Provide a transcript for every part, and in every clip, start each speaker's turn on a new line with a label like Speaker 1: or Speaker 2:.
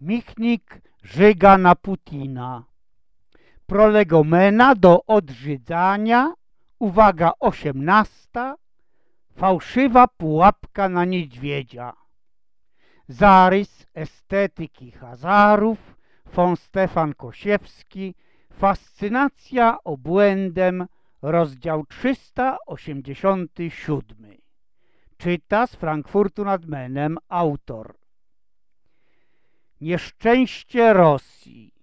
Speaker 1: Michnik żyga na Putina. Prolegomena do odżydzania, uwaga osiemnasta, fałszywa pułapka na niedźwiedzia. Zarys estetyki Hazarów, von Stefan Kosiewski, Fascynacja obłędem, rozdział 387. Czyta z Frankfurtu nad Menem autor. Nieszczęście Rosji.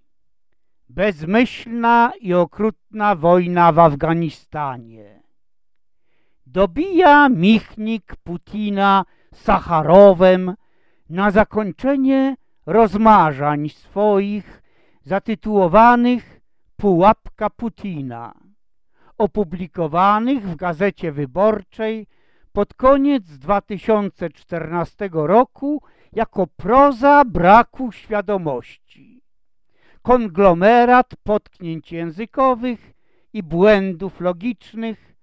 Speaker 1: Bezmyślna i okrutna wojna w Afganistanie. Dobija Michnik Putina Sacharowem na zakończenie rozmarzań swoich zatytułowanych Pułapka Putina, opublikowanych w Gazecie Wyborczej pod koniec 2014 roku jako proza braku świadomości, konglomerat potknięć językowych i błędów logicznych,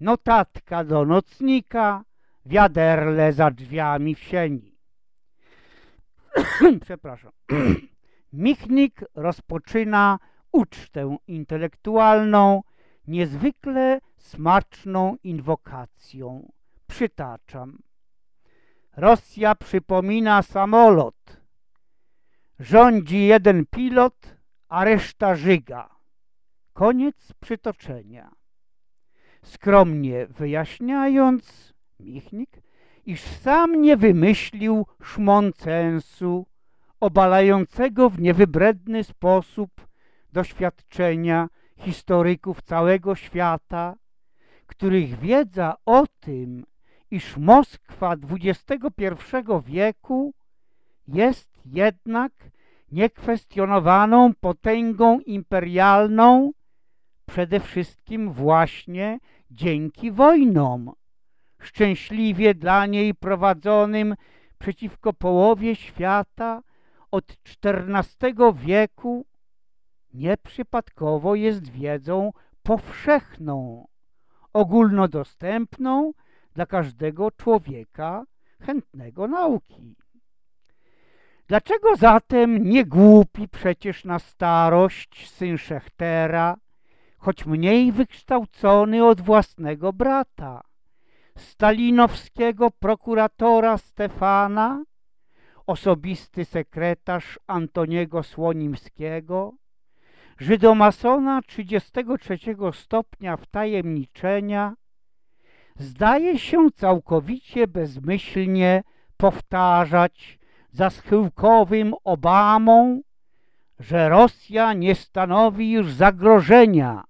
Speaker 1: notatka do nocnika, wiaderle za drzwiami w sieni. Przepraszam. Michnik rozpoczyna ucztę intelektualną niezwykle smaczną inwokacją. Przytaczam. Rosja przypomina samolot. Rządzi jeden pilot, a reszta żyga. Koniec przytoczenia. Skromnie wyjaśniając, Michnik, iż sam nie wymyślił szmoncensu obalającego w niewybredny sposób doświadczenia historyków całego świata, których wiedza o tym, iż Moskwa XXI wieku jest jednak niekwestionowaną potęgą imperialną, przede wszystkim właśnie dzięki wojnom, szczęśliwie dla niej prowadzonym przeciwko połowie świata od XIV wieku, nieprzypadkowo jest wiedzą powszechną, ogólnodostępną dla każdego człowieka chętnego nauki. Dlaczego zatem nie głupi przecież na starość syn Szechtera, choć mniej wykształcony od własnego brata, stalinowskiego prokuratora Stefana, osobisty sekretarz Antoniego Słonimskiego, żydomasona 33 stopnia wtajemniczenia, zdaje się całkowicie bezmyślnie powtarzać za schyłkowym Obamą, że Rosja nie stanowi już zagrożenia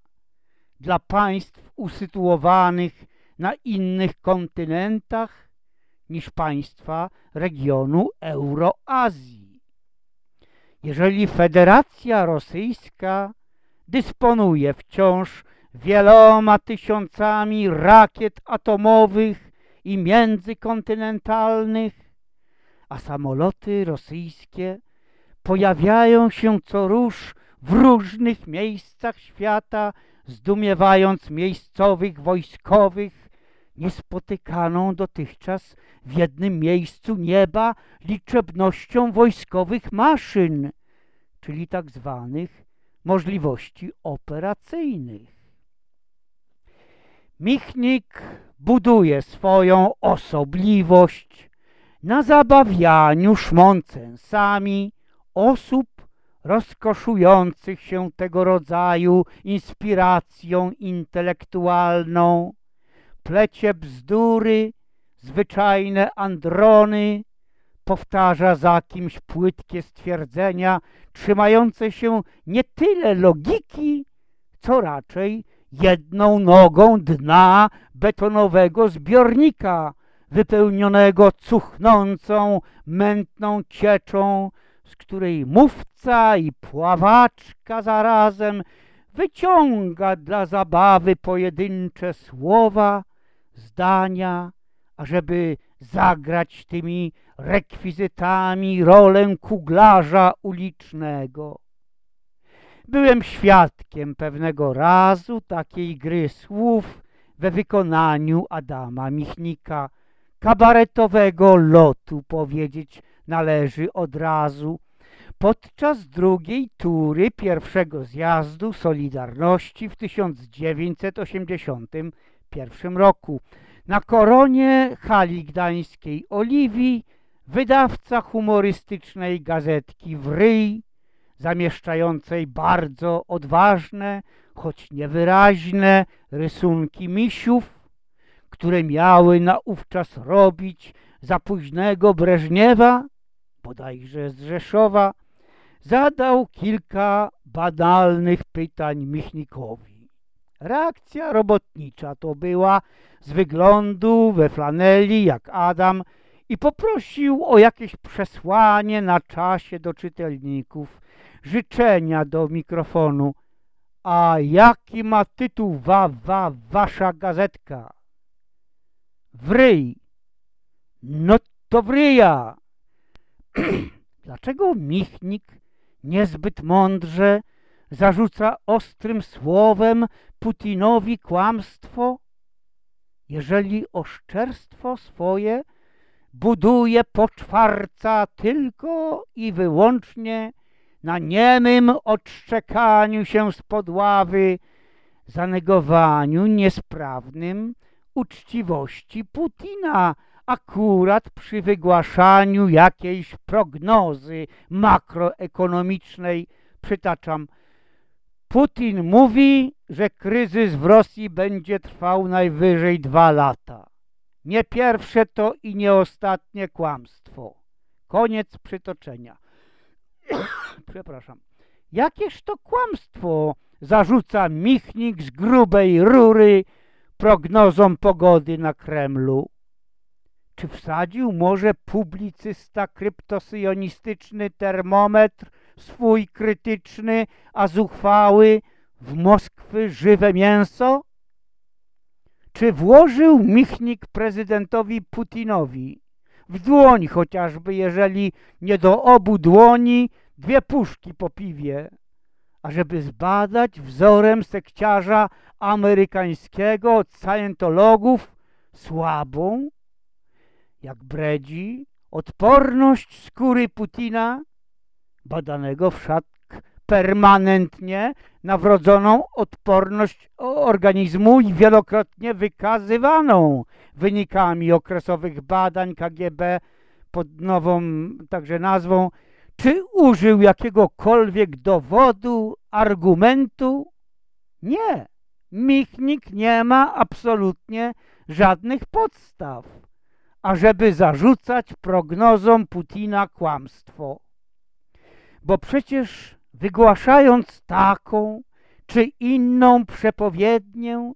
Speaker 1: dla państw usytuowanych na innych kontynentach niż państwa regionu Euroazji. Jeżeli Federacja Rosyjska dysponuje wciąż wieloma tysiącami rakiet atomowych i międzykontynentalnych, a samoloty rosyjskie pojawiają się co róż w różnych miejscach świata, zdumiewając miejscowych wojskowych niespotykaną dotychczas w jednym miejscu nieba liczebnością wojskowych maszyn, czyli tak zwanych możliwości operacyjnych. Michnik buduje swoją osobliwość na zabawianiu szmoncensami osób rozkoszujących się tego rodzaju inspiracją intelektualną, plecie bzdury, zwyczajne androny, powtarza za kimś płytkie stwierdzenia, trzymające się nie tyle logiki, co raczej jedną nogą dna betonowego zbiornika, wypełnionego cuchnącą, mętną cieczą, z której mówca i pławaczka zarazem wyciąga dla zabawy pojedyncze słowa, zdania, ażeby zagrać tymi rekwizytami rolę kuglarza ulicznego. Byłem świadkiem pewnego razu takiej gry słów we wykonaniu Adama Michnika, kabaretowego lotu powiedzieć należy od razu, podczas drugiej tury pierwszego zjazdu Solidarności w 1981 roku. Na koronie hali gdańskiej Oliwii wydawca humorystycznej gazetki Wryj, zamieszczającej bardzo odważne, choć niewyraźne rysunki misiów, które miały naówczas robić za późnego Breżniewa, bodajże z Rzeszowa, zadał kilka banalnych pytań Michnikowi. Reakcja robotnicza to była z wyglądu we flaneli jak Adam i poprosił o jakieś przesłanie na czasie do czytelników, życzenia do mikrofonu. A jaki ma tytuł wa, wa, wasza gazetka? Wryj. No to wryja. Dlaczego Michnik niezbyt mądrze zarzuca ostrym słowem Putinowi kłamstwo? Jeżeli oszczerstwo swoje buduje poczwarca tylko i wyłącznie na niemym odszczekaniu się spod ławy, zanegowaniu niesprawnym uczciwości Putina, akurat przy wygłaszaniu jakiejś prognozy makroekonomicznej, przytaczam, Putin mówi, że kryzys w Rosji będzie trwał najwyżej dwa lata. Nie pierwsze to i nie ostatnie kłamstwo. Koniec przytoczenia. Przepraszam. Jakież to kłamstwo zarzuca Michnik z grubej rury prognozom pogody na Kremlu? Czy wsadził może publicysta kryptosyjonistyczny termometr swój krytyczny, a zuchwały w Moskwy żywe mięso? Czy włożył Michnik prezydentowi Putinowi w dłoń chociażby, jeżeli nie do obu dłoni, dwie puszki po piwie, ażeby zbadać wzorem sekciarza amerykańskiego od scientologów słabą, jak bredzi, odporność skóry Putina, badanego wszak permanentnie na wrodzoną odporność organizmu i wielokrotnie wykazywaną wynikami okresowych badań KGB pod nową także nazwą, czy użył jakiegokolwiek dowodu, argumentu? Nie. Michnik nie ma absolutnie żadnych podstaw, ażeby zarzucać prognozom Putina kłamstwo. Bo przecież wygłaszając taką czy inną przepowiednię,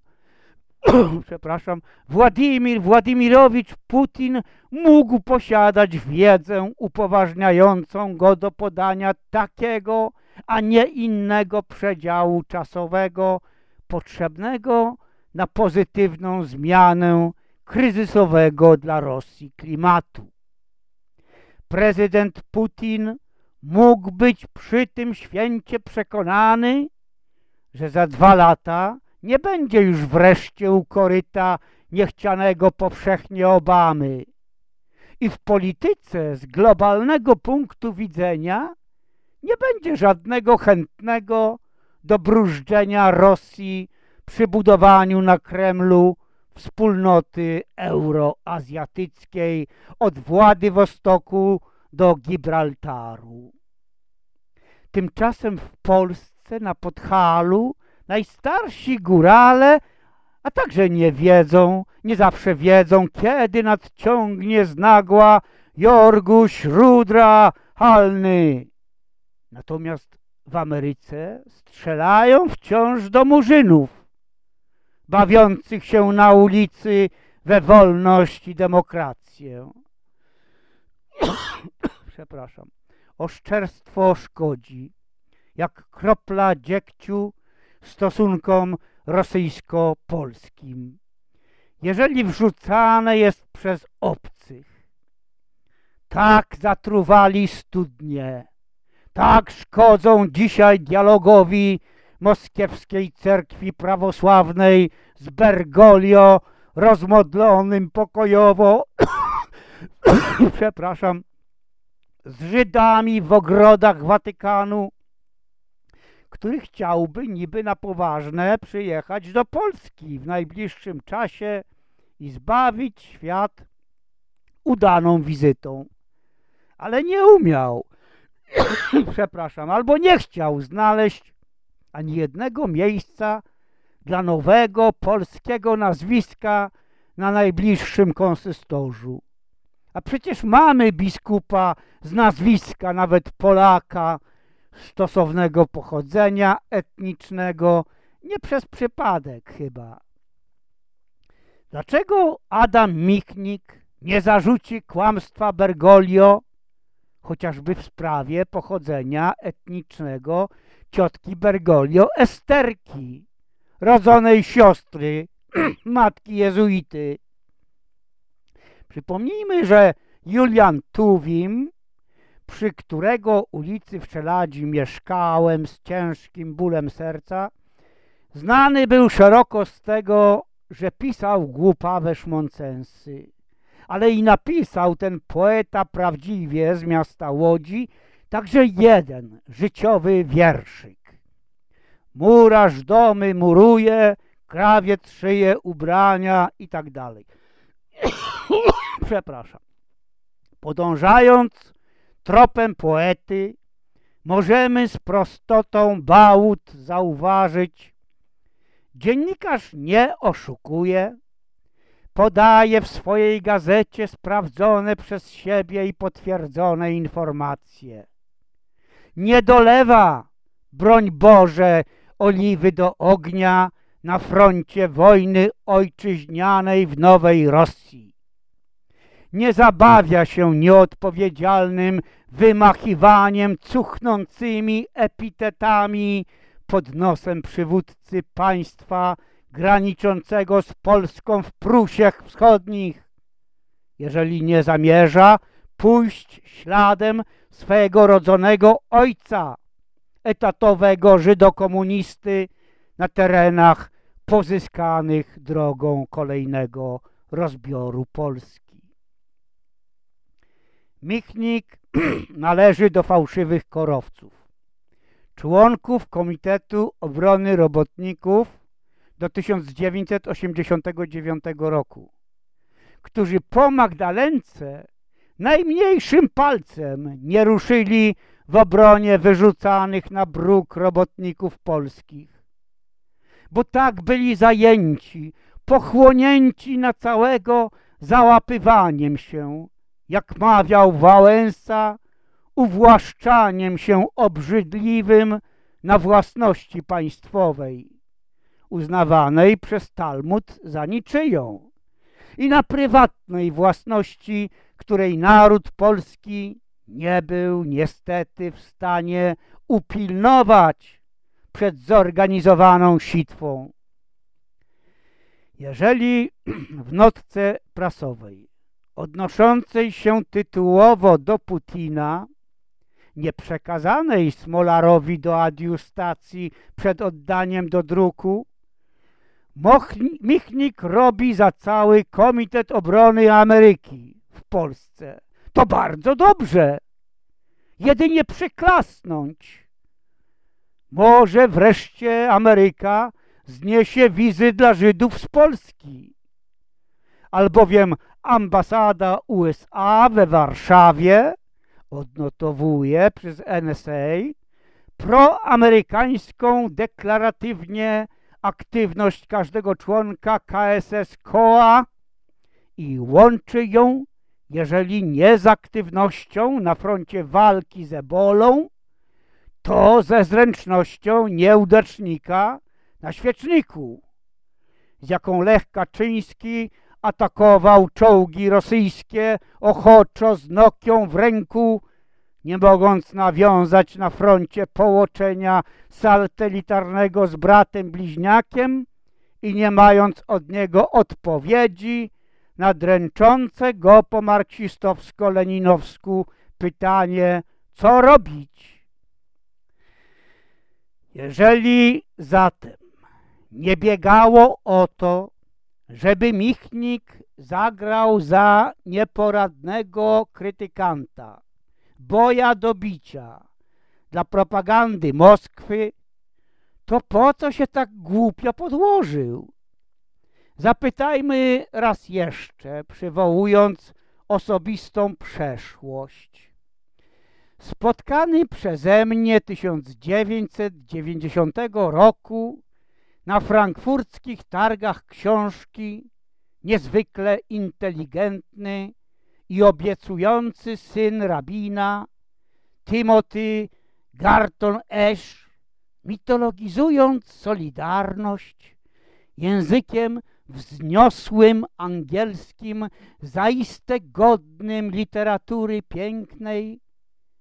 Speaker 1: przepraszam, Władimir Władimirowicz Putin mógł posiadać wiedzę upoważniającą go do podania takiego, a nie innego przedziału czasowego potrzebnego na pozytywną zmianę kryzysowego dla Rosji klimatu. Prezydent Putin mógł być przy tym święcie przekonany, że za dwa lata nie będzie już wreszcie u koryta niechcianego powszechnie Obamy. I w polityce z globalnego punktu widzenia nie będzie żadnego chętnego do brużdżenia Rosji przy budowaniu na Kremlu wspólnoty euroazjatyckiej od Władywostoku do Gibraltaru. Tymczasem w Polsce na Podhalu najstarsi górale, a także nie wiedzą, nie zawsze wiedzą, kiedy nadciągnie z nagła Jorguś, Rudra, Halny. Natomiast w Ameryce strzelają wciąż do murzynów, bawiących się na ulicy we wolność i demokrację. Przepraszam. Oszczerstwo szkodzi, jak kropla dziegciu stosunkom rosyjsko-polskim. Jeżeli wrzucane jest przez obcych, tak zatruwali studnie, tak szkodzą dzisiaj dialogowi moskiewskiej cerkwi prawosławnej z Bergoglio rozmodlonym pokojowo, przepraszam, z Żydami w ogrodach Watykanu, który chciałby niby na poważne przyjechać do Polski w najbliższym czasie i zbawić świat udaną wizytą. Ale nie umiał, przepraszam, albo nie chciał znaleźć ani jednego miejsca dla nowego polskiego nazwiska na najbliższym konsystorzu. A przecież mamy biskupa z nazwiska, nawet Polaka, stosownego pochodzenia etnicznego, nie przez przypadek chyba. Dlaczego Adam Michnik nie zarzuci kłamstwa Bergoglio, chociażby w sprawie pochodzenia etnicznego ciotki Bergoglio Esterki, rodzonej siostry matki jezuity. Przypomnijmy, że Julian Tuwim, przy którego ulicy w Czeladzi mieszkałem z ciężkim bólem serca, znany był szeroko z tego, że pisał głupawe szmoncensy. Ale i napisał ten poeta prawdziwie z miasta Łodzi także jeden życiowy wierszyk. Murarz domy muruje, krawiec szyje ubrania i tak dalej. Przepraszam. Podążając tropem poety, możemy z prostotą bałut zauważyć, dziennikarz nie oszukuje, podaje w swojej gazecie sprawdzone przez siebie i potwierdzone informacje. Nie dolewa, broń Boże, oliwy do ognia na froncie wojny ojczyźnianej w Nowej Rosji. Nie zabawia się nieodpowiedzialnym wymachiwaniem cuchnącymi epitetami pod nosem przywódcy państwa graniczącego z Polską w Prusiach Wschodnich, jeżeli nie zamierza pójść śladem swego rodzonego ojca, etatowego żydokomunisty na terenach pozyskanych drogą kolejnego rozbioru Polski. Michnik należy do fałszywych korowców, członków Komitetu Obrony Robotników do 1989 roku, którzy po Magdalence najmniejszym palcem nie ruszyli w obronie wyrzucanych na bruk robotników polskich. Bo tak byli zajęci, pochłonięci na całego załapywaniem się, jak mawiał Wałęsa, uwłaszczaniem się obrzydliwym na własności państwowej, uznawanej przez Talmud za niczyją, i na prywatnej własności, której naród polski nie był niestety w stanie upilnować przed zorganizowaną sitwą. Jeżeli w notce prasowej odnoszącej się tytułowo do Putina, nie przekazanej Smolarowi do adiustacji przed oddaniem do druku, Michnik robi za cały Komitet Obrony Ameryki w Polsce to bardzo dobrze. Jedynie przyklasnąć. Może wreszcie Ameryka zniesie wizy dla Żydów z Polski. Albowiem ambasada USA we Warszawie odnotowuje przez NSA proamerykańską deklaratywnie aktywność każdego członka KSS KOA i łączy ją jeżeli nie z aktywnością na froncie walki z ebolą, to ze zręcznością nieudacznika na świeczniku, z jaką Lech Kaczyński atakował czołgi rosyjskie ochoczo z Nokią w ręku, nie mogąc nawiązać na froncie połączenia satelitarnego z bratem bliźniakiem i nie mając od niego odpowiedzi na dręczące go po marksistowsko-leninowsku pytanie, co robić? Jeżeli zatem nie biegało o to, żeby Michnik zagrał za nieporadnego krytykanta boja do bicia dla propagandy Moskwy, to po co się tak głupio podłożył? Zapytajmy raz jeszcze, przywołując osobistą przeszłość. Spotkany przeze mnie 1990 roku na frankfurckich targach książki niezwykle inteligentny i obiecujący syn rabina Timothy Garton Ash, mitologizując Solidarność językiem wzniosłym angielskim, zaiste godnym literatury pięknej,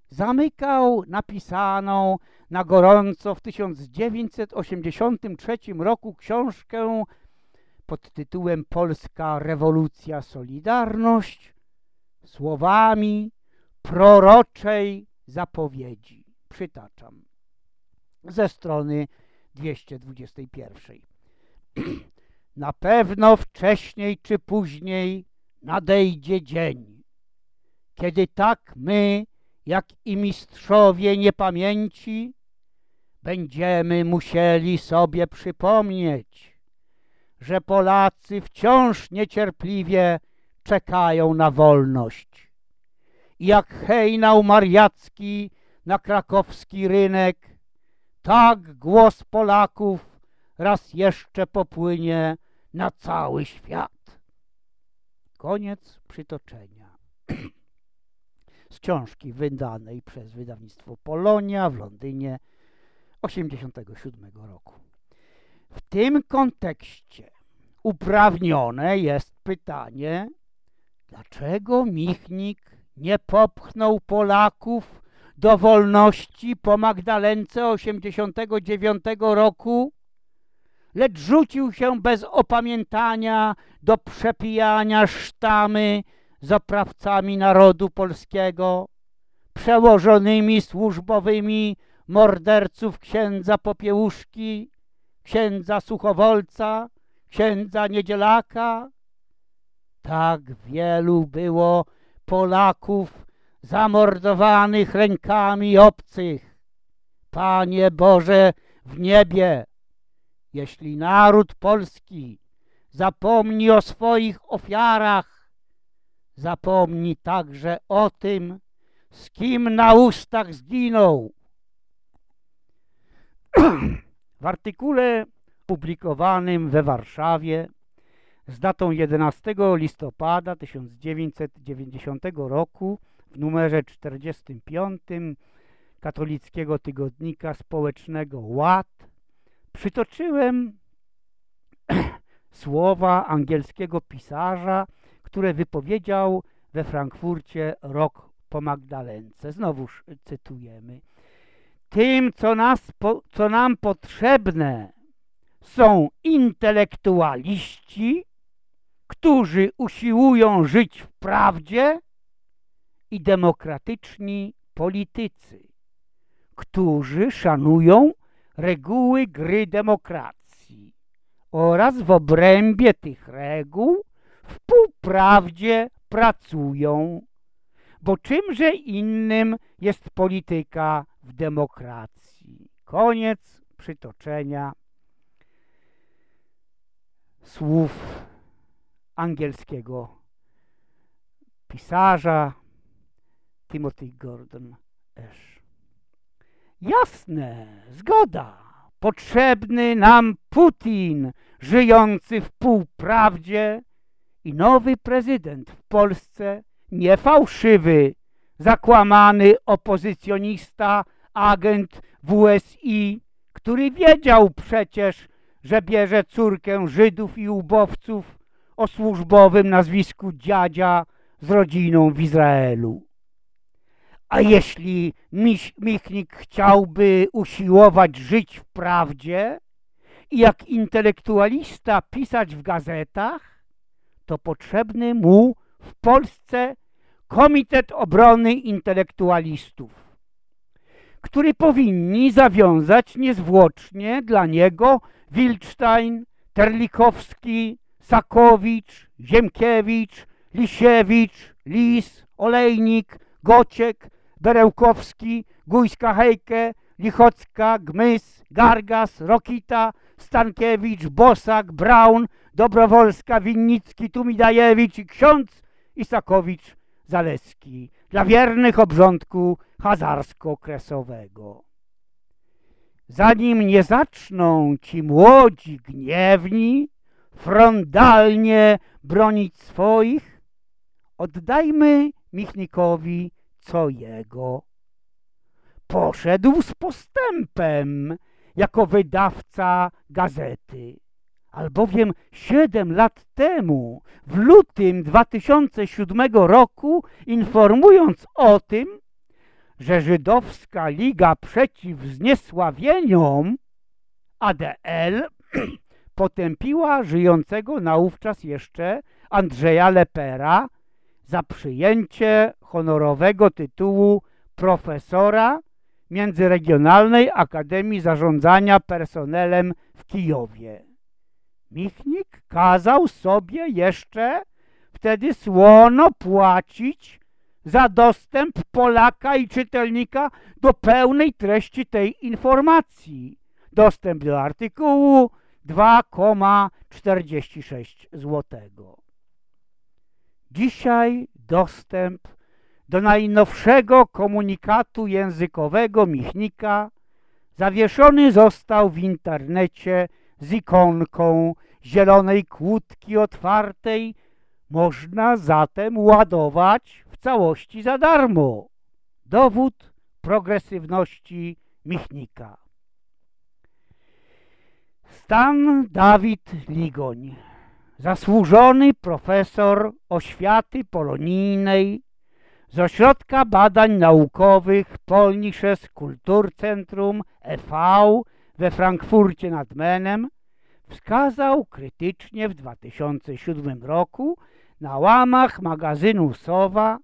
Speaker 1: zamykał napisaną na gorąco w 1983 roku książkę pod tytułem Polska rewolucja Solidarność słowami proroczej zapowiedzi. Przytaczam ze strony 221. Na pewno wcześniej czy później nadejdzie dzień, kiedy tak my, jak i mistrzowie niepamięci, będziemy musieli sobie przypomnieć, że Polacy wciąż niecierpliwie czekają na wolność. I jak hejnał mariacki na krakowski rynek, tak głos Polaków raz jeszcze popłynie na cały świat. Koniec przytoczenia. Książki wydanej przez wydawnictwo Polonia w Londynie 87 roku. W tym kontekście uprawnione jest pytanie, dlaczego Michnik nie popchnął Polaków do wolności po Magdalence 89 roku lecz rzucił się bez opamiętania do przepijania sztamy z oprawcami narodu polskiego, przełożonymi służbowymi morderców księdza Popiełuszki, księdza Suchowolca, księdza Niedzielaka. Tak wielu było Polaków zamordowanych rękami obcych. Panie Boże w niebie, jeśli naród polski zapomni o swoich ofiarach, zapomni także o tym, z kim na ustach zginął. W artykule publikowanym we Warszawie z datą 11 listopada 1990 roku w numerze 45 katolickiego tygodnika społecznego Ład Przytoczyłem słowa angielskiego pisarza, które wypowiedział we Frankfurcie rok po Magdalence. Znowuż cytujemy. Tym, co, nas, co nam potrzebne, są intelektualiści, którzy usiłują żyć w prawdzie i demokratyczni politycy, którzy szanują reguły gry demokracji oraz w obrębie tych reguł w półprawdzie pracują, bo czymże innym jest polityka w demokracji. Koniec przytoczenia słów angielskiego pisarza Timothy Gordon Ash. Jasne, zgoda. Potrzebny nam Putin, żyjący w półprawdzie i nowy prezydent w Polsce, nie fałszywy, zakłamany opozycjonista, agent WSI, który wiedział przecież, że bierze córkę Żydów i ubowców o służbowym nazwisku dziadzia z rodziną w Izraelu. A jeśli Michnik chciałby usiłować żyć w prawdzie i jak intelektualista pisać w gazetach, to potrzebny mu w Polsce Komitet Obrony Intelektualistów, który powinni zawiązać niezwłocznie dla niego Wilczstein, Terlikowski, Sakowicz, Ziemkiewicz, Lisiewicz, Lis, Olejnik, Gociek, Berełkowski, Gujska Hejke, Lichocka, Gmys, Gargas, Rokita, Stankiewicz, Bosak, Braun, Dobrowolska, Winnicki, Tumidajewicz i ksiądz Isakowicz Zaleski dla wiernych obrządku hazarsko-kresowego. Zanim nie zaczną ci młodzi gniewni frontalnie bronić swoich, oddajmy Michnikowi co jego. Poszedł z postępem jako wydawca gazety, albowiem siedem lat temu, w lutym 2007 roku, informując o tym, że Żydowska Liga Przeciw Zniesławieniom ADL potępiła żyjącego naówczas jeszcze Andrzeja Lepera za przyjęcie honorowego tytułu profesora Międzyregionalnej Akademii Zarządzania Personelem w Kijowie. Michnik kazał sobie jeszcze wtedy słono płacić za dostęp Polaka i czytelnika do pełnej treści tej informacji. Dostęp do artykułu 2,46 zł. Dzisiaj dostęp do najnowszego komunikatu językowego Michnika zawieszony został w internecie z ikonką zielonej kłódki otwartej. Można zatem ładować w całości za darmo. Dowód progresywności Michnika. Stan Dawid Ligoń, zasłużony profesor oświaty polonijnej z Ośrodka Badań Naukowych Polnisches Kulturcentrum e.V. we Frankfurcie nad Menem, wskazał krytycznie w 2007 roku na łamach magazynu Sowa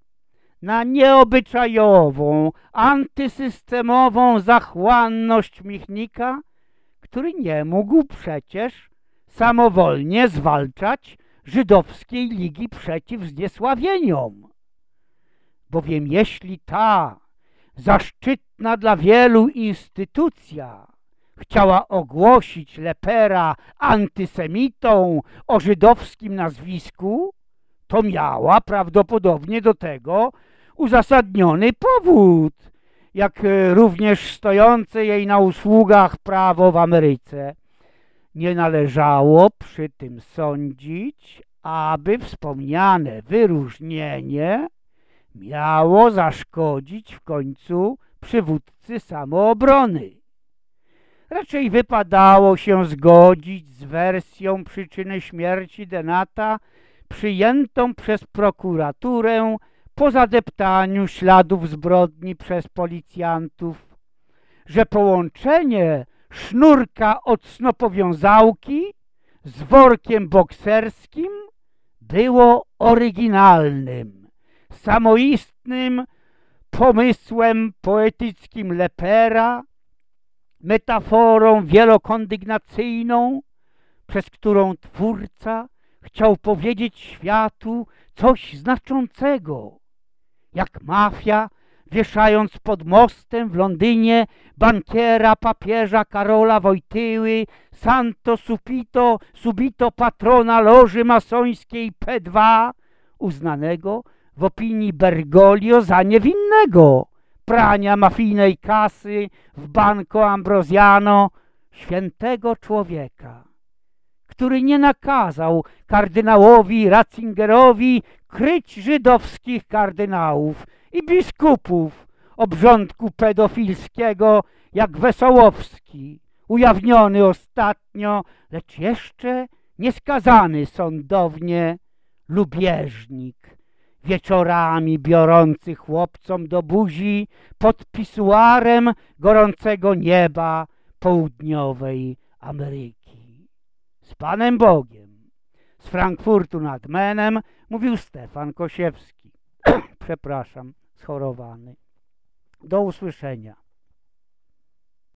Speaker 1: na nieobyczajową, antysystemową zachłanność Michnika, który nie mógł przecież samowolnie zwalczać żydowskiej ligi przeciw zniesławieniom. Bowiem jeśli ta zaszczytna dla wielu instytucja chciała ogłosić Lepera antysemitą o żydowskim nazwisku, to miała prawdopodobnie do tego uzasadniony powód, jak również stojące jej na usługach prawo w Ameryce. Nie należało przy tym sądzić, aby wspomniane wyróżnienie miało zaszkodzić w końcu przywódcy samoobrony. Raczej wypadało się zgodzić z wersją przyczyny śmierci Denata przyjętą przez prokuraturę po zadeptaniu śladów zbrodni przez policjantów, że połączenie sznurka od snopowiązałki z workiem bokserskim było oryginalnym, samoistnym pomysłem poetyckim Lepera, metaforą wielokondygnacyjną, przez którą twórca chciał powiedzieć światu coś znaczącego, jak mafia wieszając pod mostem w Londynie bankiera papieża Karola Wojtyły, Santo Supito, Subito patrona loży masońskiej P2, uznanego w opinii Bergoglio za niewinnego prania mafijnej kasy w Banco Ambrosiano, świętego człowieka, który nie nakazał kardynałowi Ratzingerowi kryć żydowskich kardynałów i biskupów obrządku pedofilskiego jak Wesołowski, ujawniony ostatnio, lecz jeszcze nieskazany sądownie lubieżnik, wieczorami biorący chłopcom do buzi pod pisuarem gorącego nieba południowej Ameryki. Z Panem Bogiem, z Frankfurtu nad Menem mówił Stefan Kosiewski. Przepraszam schorowany. Do usłyszenia.